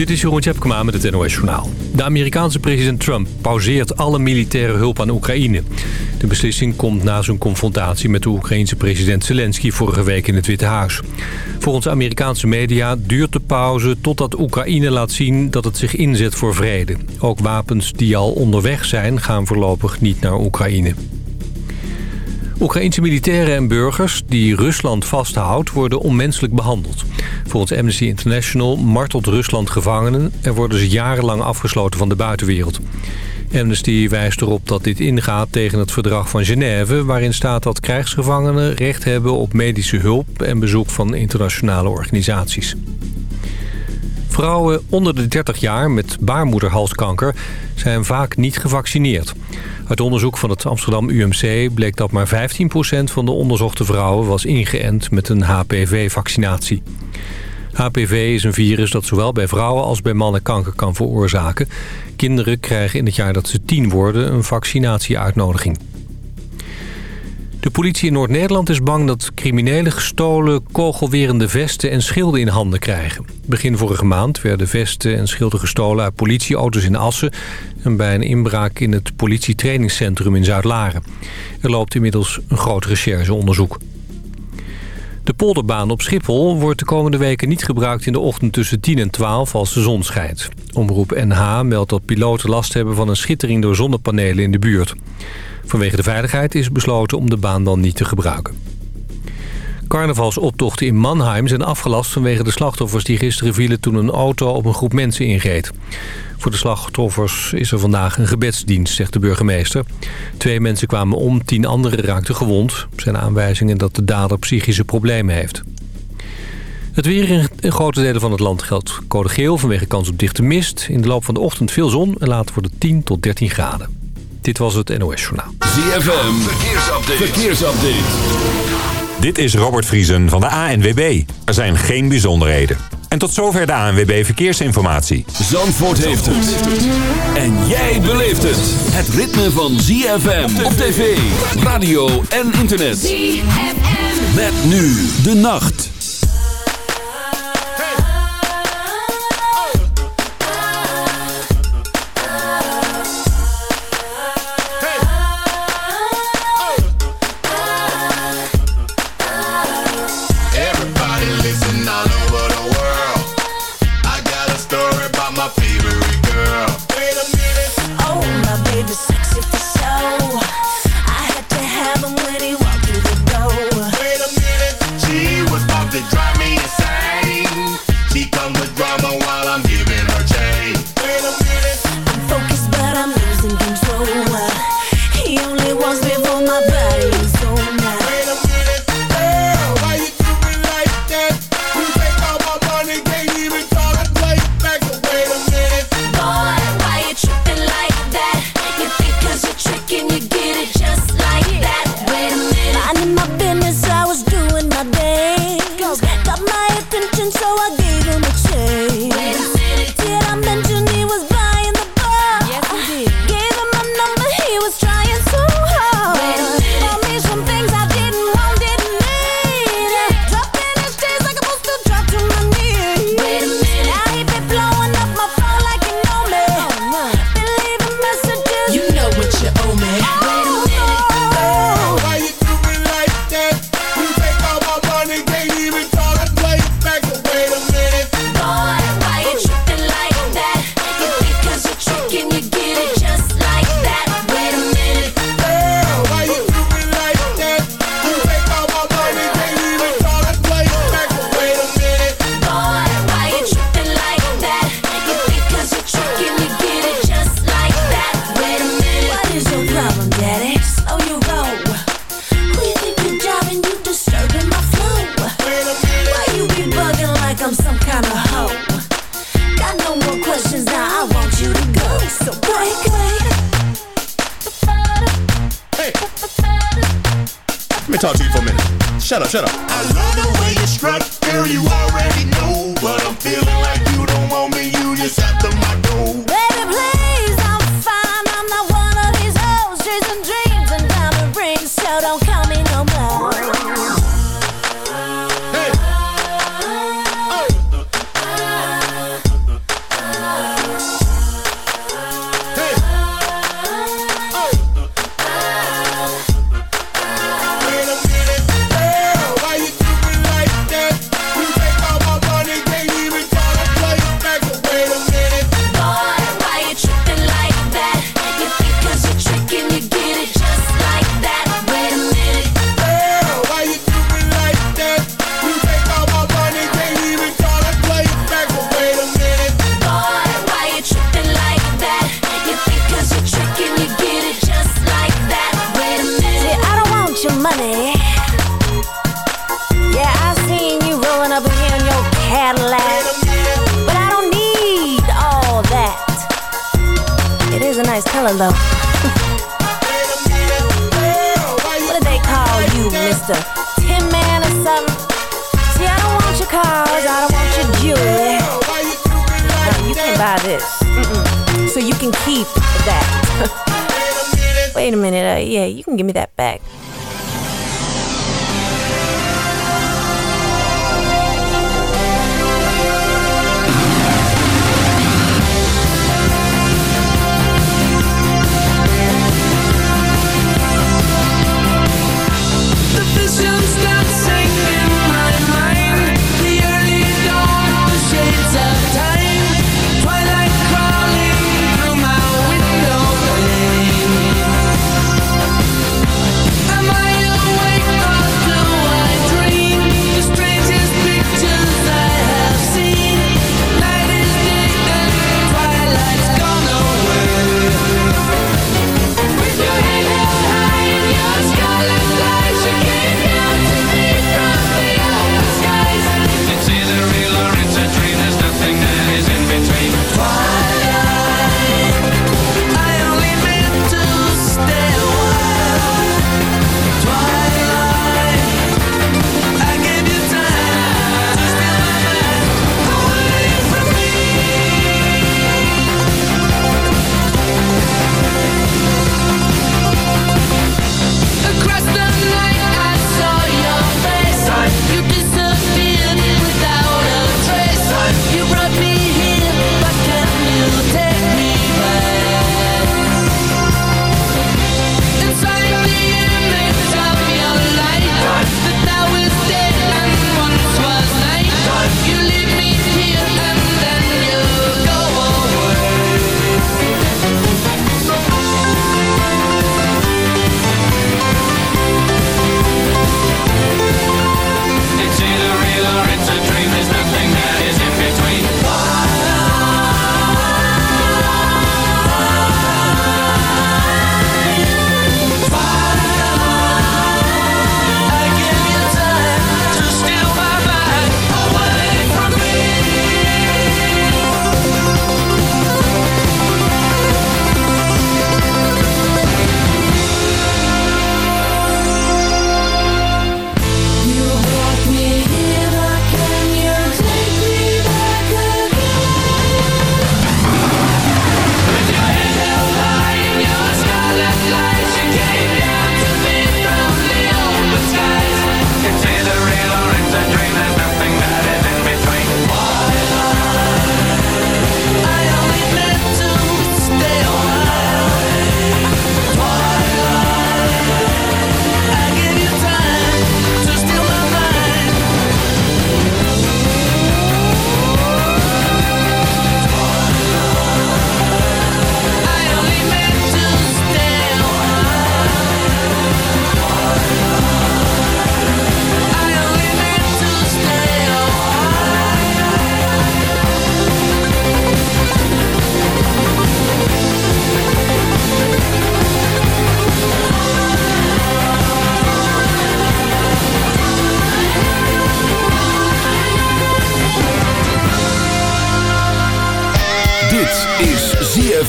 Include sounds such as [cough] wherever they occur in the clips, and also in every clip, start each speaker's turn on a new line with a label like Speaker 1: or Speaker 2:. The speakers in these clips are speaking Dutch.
Speaker 1: Dit is Jeroen Tjepkema met het NOS Journaal. De Amerikaanse president Trump pauzeert alle militaire hulp aan Oekraïne. De beslissing komt na zijn confrontatie met de Oekraïense president Zelensky vorige week in het Witte Huis. Volgens Amerikaanse media duurt de pauze totdat Oekraïne laat zien dat het zich inzet voor vrede. Ook wapens die al onderweg zijn gaan voorlopig niet naar Oekraïne. Oekraïense militairen en burgers die Rusland vasthoudt worden onmenselijk behandeld. Volgens Amnesty International martelt Rusland gevangenen... en worden ze jarenlang afgesloten van de buitenwereld. Amnesty wijst erop dat dit ingaat tegen het verdrag van Genève... waarin staat dat krijgsgevangenen recht hebben op medische hulp... en bezoek van internationale organisaties. Vrouwen onder de 30 jaar met baarmoederhalskanker zijn vaak niet gevaccineerd. Uit onderzoek van het Amsterdam UMC bleek dat maar 15% van de onderzochte vrouwen was ingeënt met een HPV-vaccinatie. HPV is een virus dat zowel bij vrouwen als bij mannen kanker kan veroorzaken. Kinderen krijgen in het jaar dat ze tien worden een vaccinatieuitnodiging. De politie in Noord-Nederland is bang dat criminelen gestolen kogelwerende vesten en schilden in handen krijgen. Begin vorige maand werden vesten en schilden gestolen uit politieauto's in Assen... en bij een inbraak in het politietrainingscentrum in Zuid-Laren. Er loopt inmiddels een groot rechercheonderzoek. De polderbaan op Schiphol wordt de komende weken niet gebruikt in de ochtend tussen 10 en 12 als de zon schijnt. Omroep NH meldt dat piloten last hebben van een schittering door zonnepanelen in de buurt. Vanwege de veiligheid is besloten om de baan dan niet te gebruiken. Carnavalsoptochten in Mannheim zijn afgelast vanwege de slachtoffers die gisteren vielen toen een auto op een groep mensen inreed. Voor de slachtoffers is er vandaag een gebedsdienst, zegt de burgemeester. Twee mensen kwamen om, tien anderen raakten gewond. Zijn aanwijzingen dat de dader psychische problemen heeft. Het weer in grote delen van het land geldt code geel vanwege kans op dichte mist. In de loop van de ochtend veel zon en later wordt het 10 tot 13 graden. Dit was het NOS Journaal.
Speaker 2: ZFM, verkeersupdate. verkeersupdate.
Speaker 3: Dit is Robert Vriesen van de ANWB. Er zijn geen bijzonderheden. En tot zover de ANWB Verkeersinformatie.
Speaker 2: Zandvoort heeft het. En jij beleeft het. Het ritme van ZFM op tv, radio en internet. ZFM. Met nu de nacht.
Speaker 4: money. Yeah,
Speaker 2: I seen you rolling up here in your Cadillac. But I don't need all that. It is a nice color though. [laughs]
Speaker 4: what do they call you, Mr. Tin Man or something? See, I don't want your cars, I don't want your jewelry. No, you can't buy this. Mm -mm. So you can keep that. [laughs] Wait a minute, uh, yeah, you can give me that back.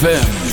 Speaker 5: Know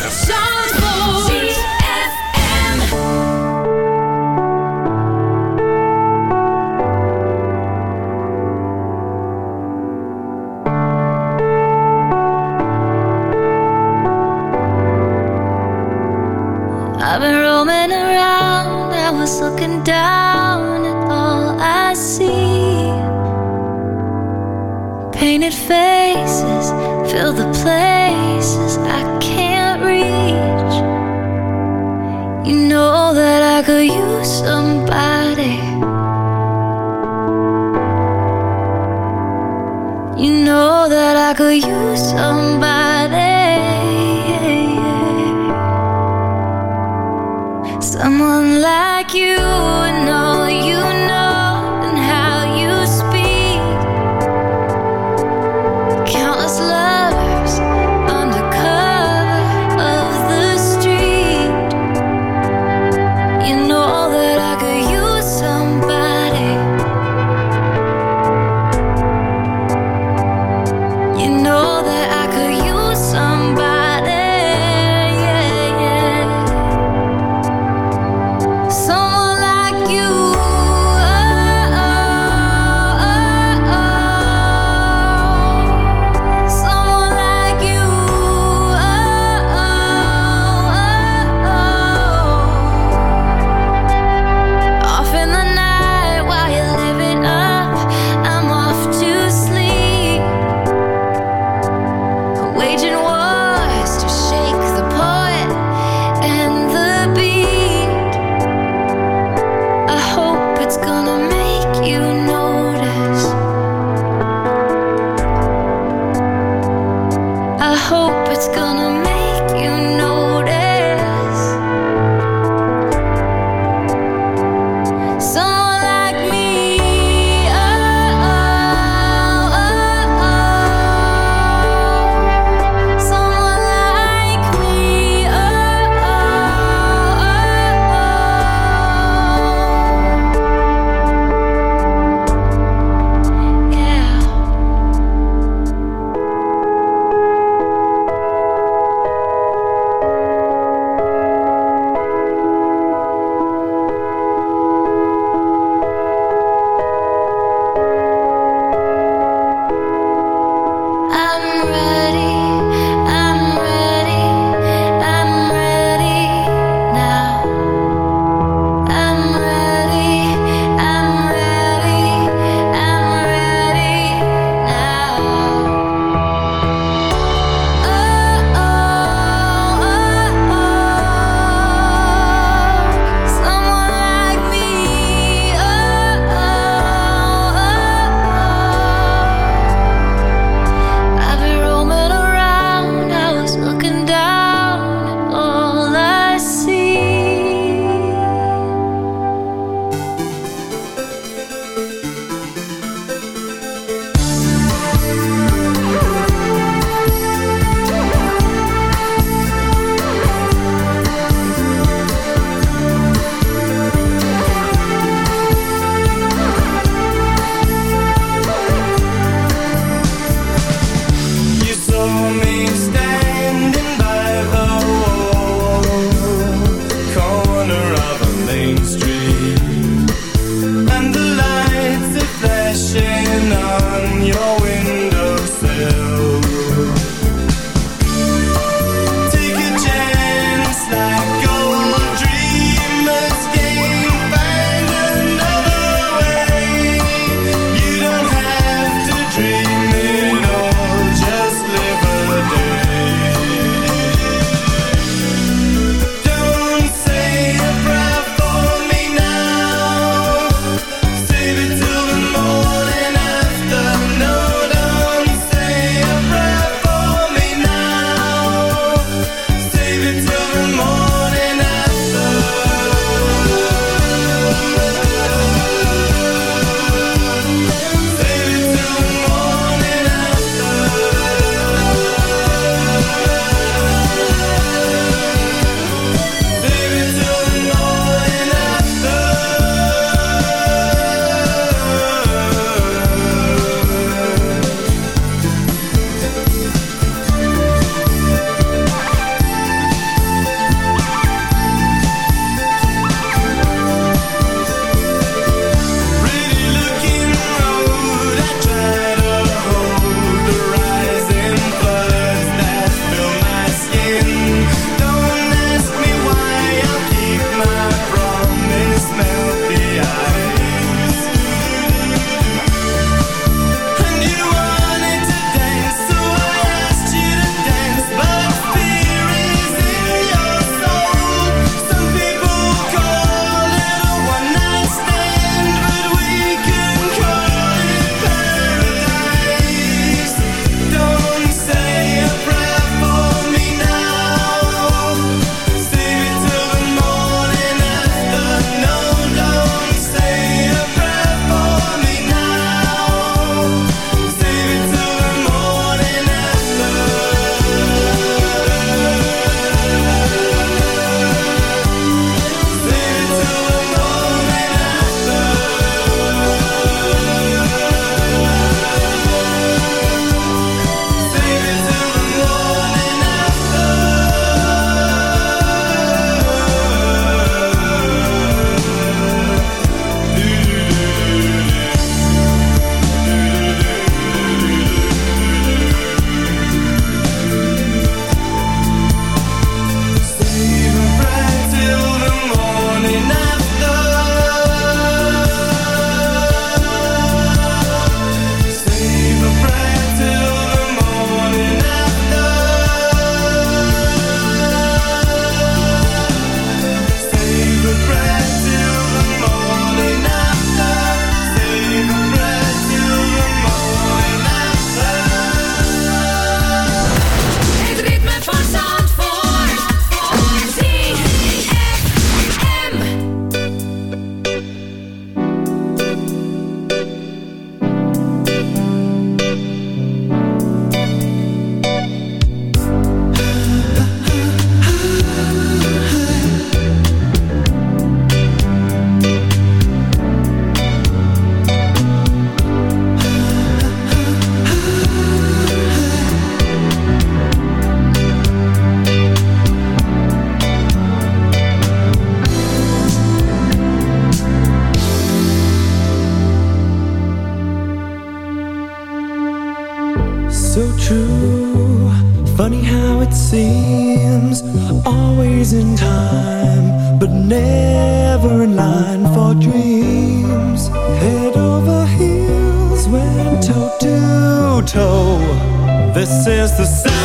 Speaker 2: since the
Speaker 1: sun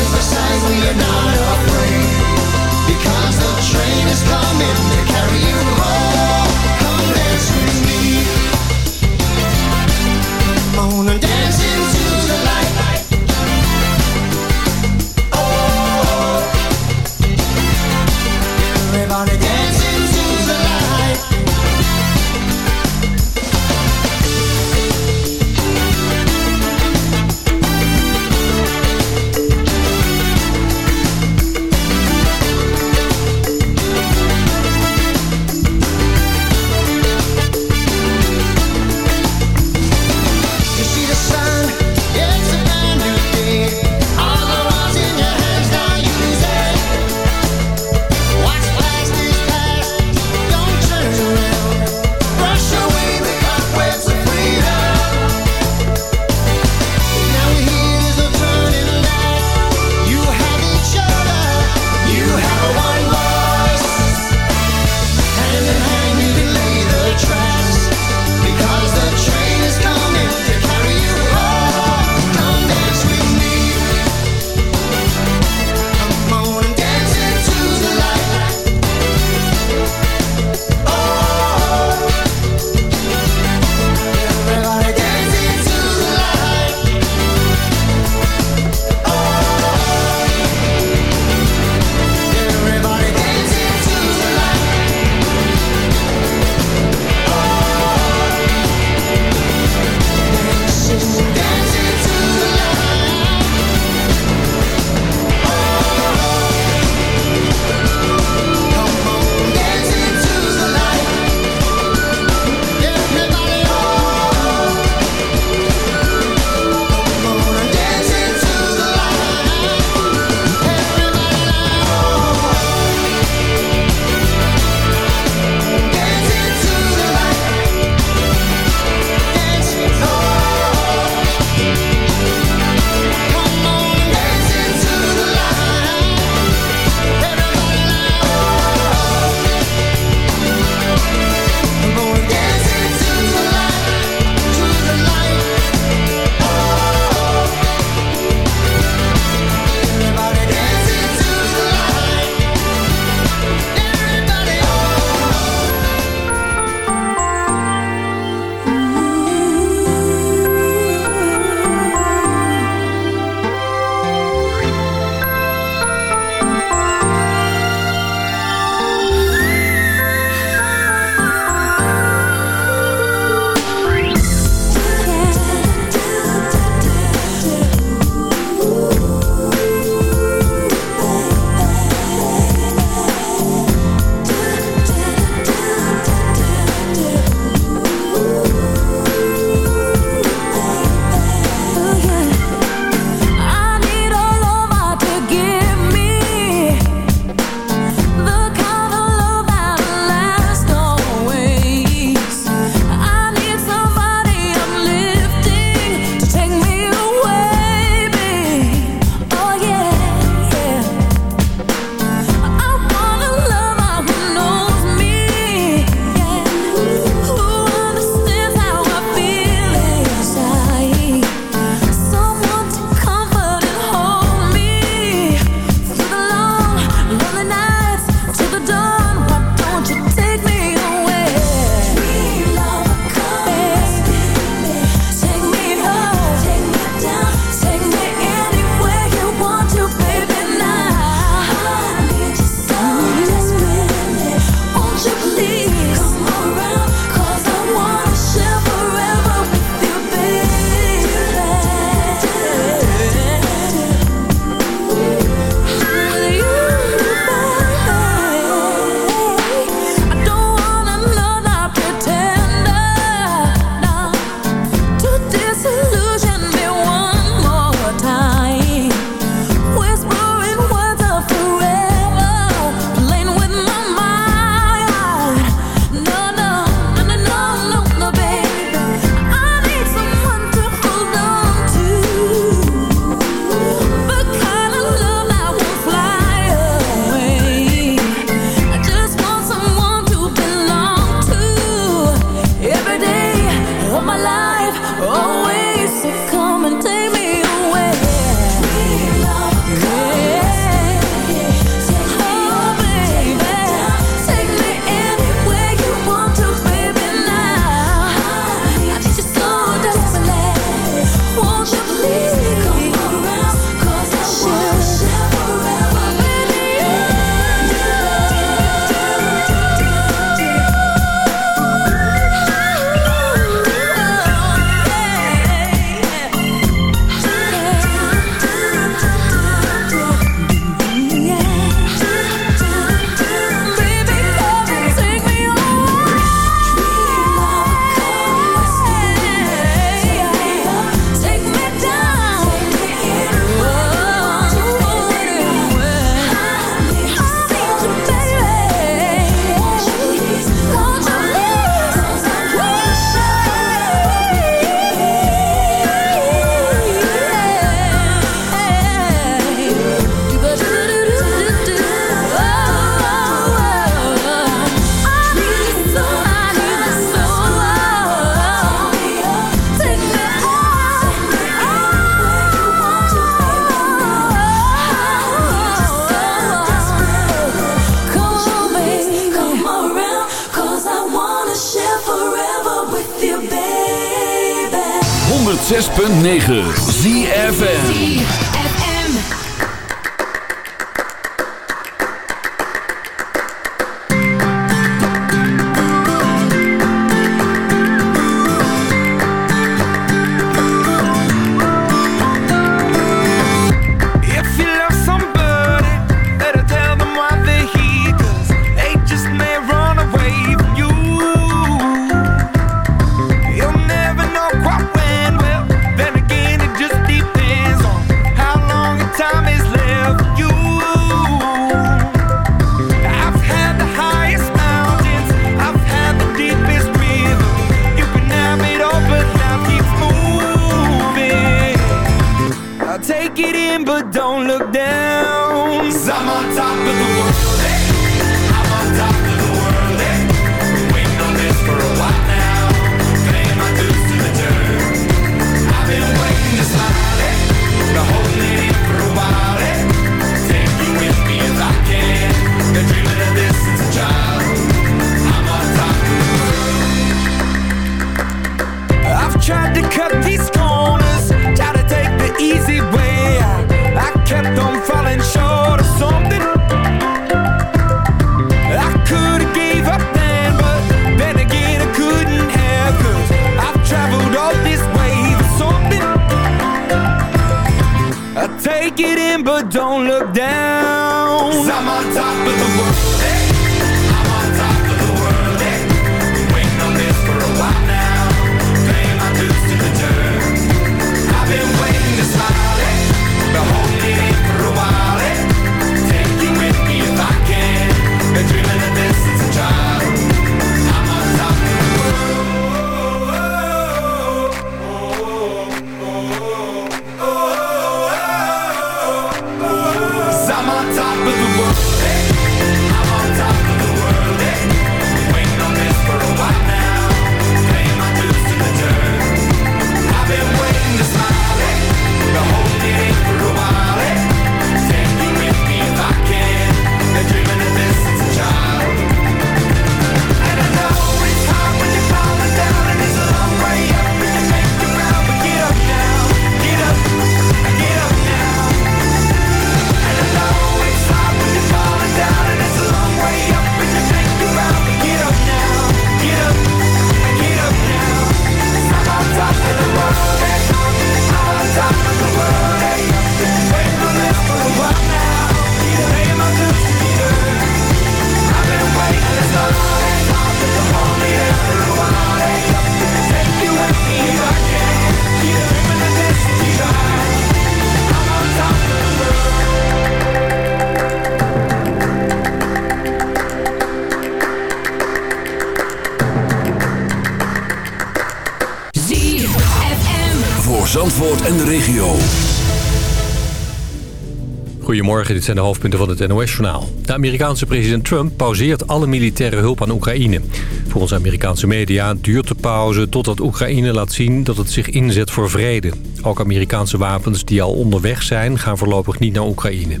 Speaker 1: Dit zijn de hoofdpunten van het NOS-journaal. De Amerikaanse president Trump pauzeert alle militaire hulp aan Oekraïne. Volgens Amerikaanse media duurt de pauze totdat Oekraïne laat zien dat het zich inzet voor vrede. Ook Amerikaanse wapens die al onderweg zijn gaan voorlopig niet naar Oekraïne.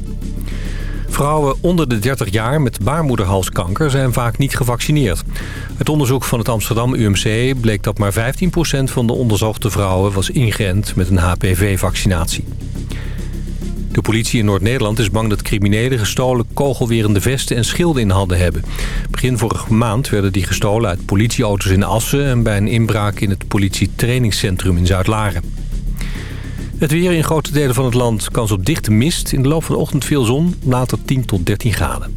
Speaker 1: Vrouwen onder de 30 jaar met baarmoederhalskanker zijn vaak niet gevaccineerd. Het onderzoek van het Amsterdam UMC bleek dat maar 15% van de onderzochte vrouwen was ingeënt met een HPV-vaccinatie. De politie in Noord-Nederland is bang dat criminelen gestolen kogelwerende vesten en schilden in handen hebben. Begin vorige maand werden die gestolen uit politieauto's in Assen... en bij een inbraak in het politietrainingscentrum in Zuid-Laren. Het weer in grote delen van het land kans op dichte mist. In de loop van de ochtend veel zon, later 10 tot 13 graden.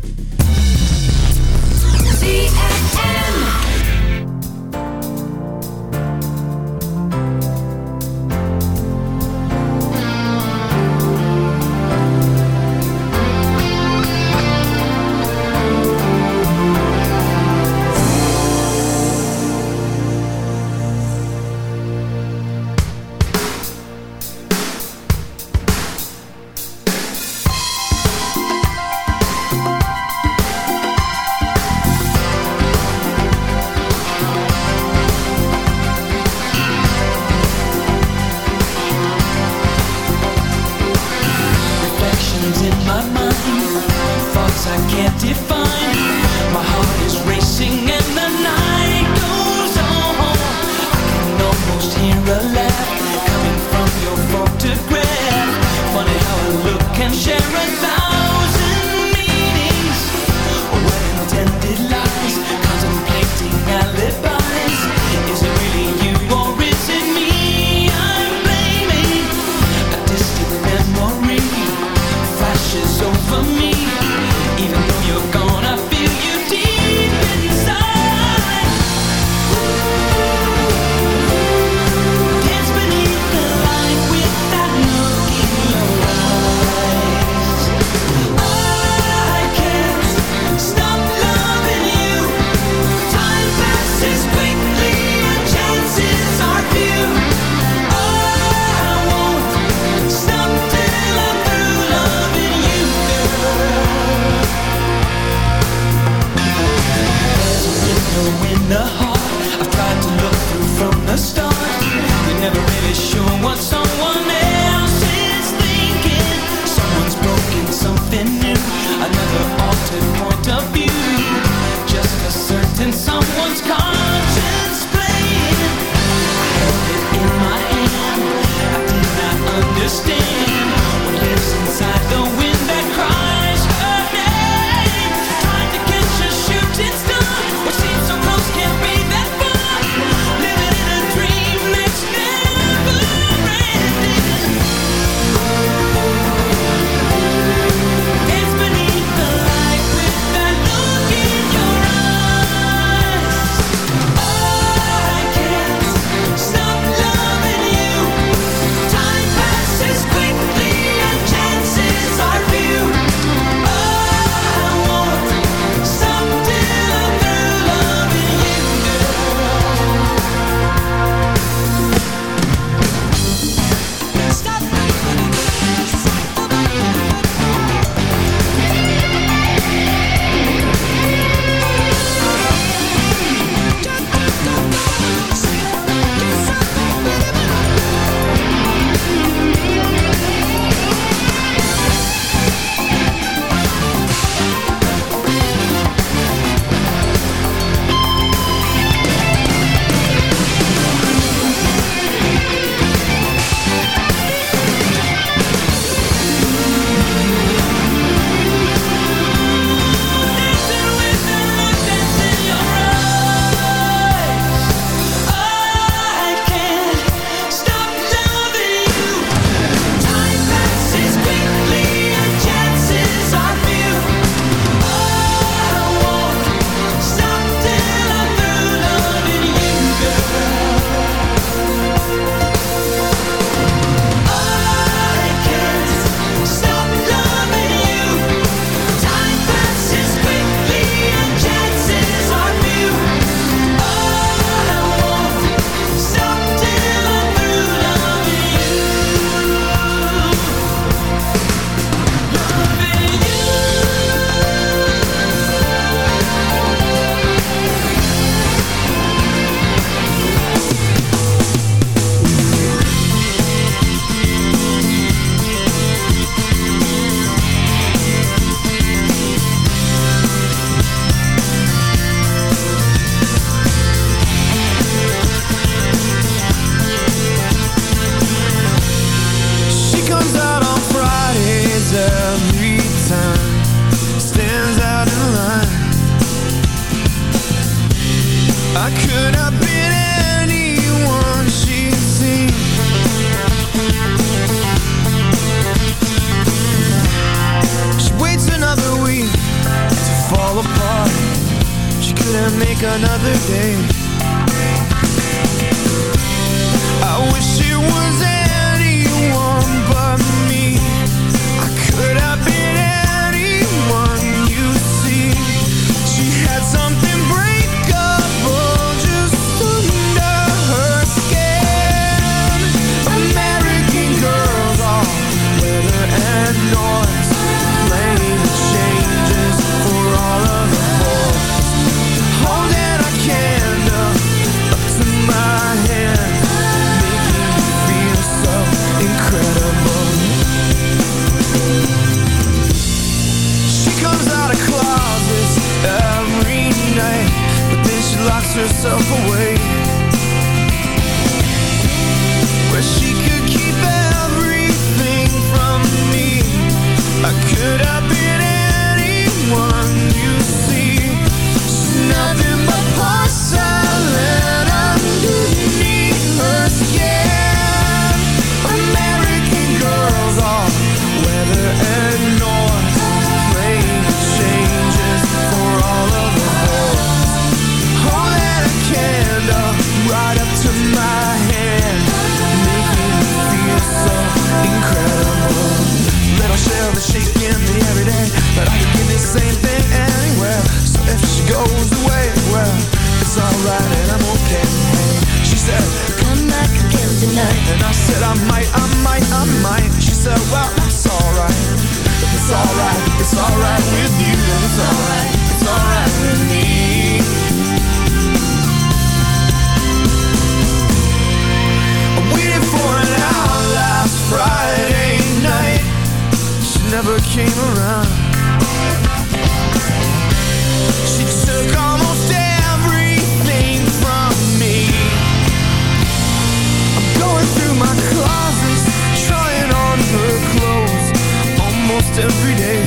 Speaker 6: I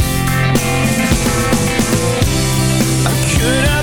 Speaker 6: could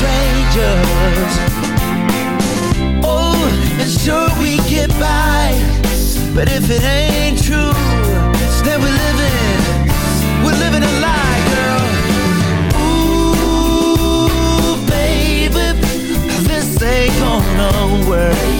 Speaker 4: strangers. Oh, and sure we get by, but if it ain't true, then we're living, we're living a lie, girl. Ooh, baby, this ain't gonna work.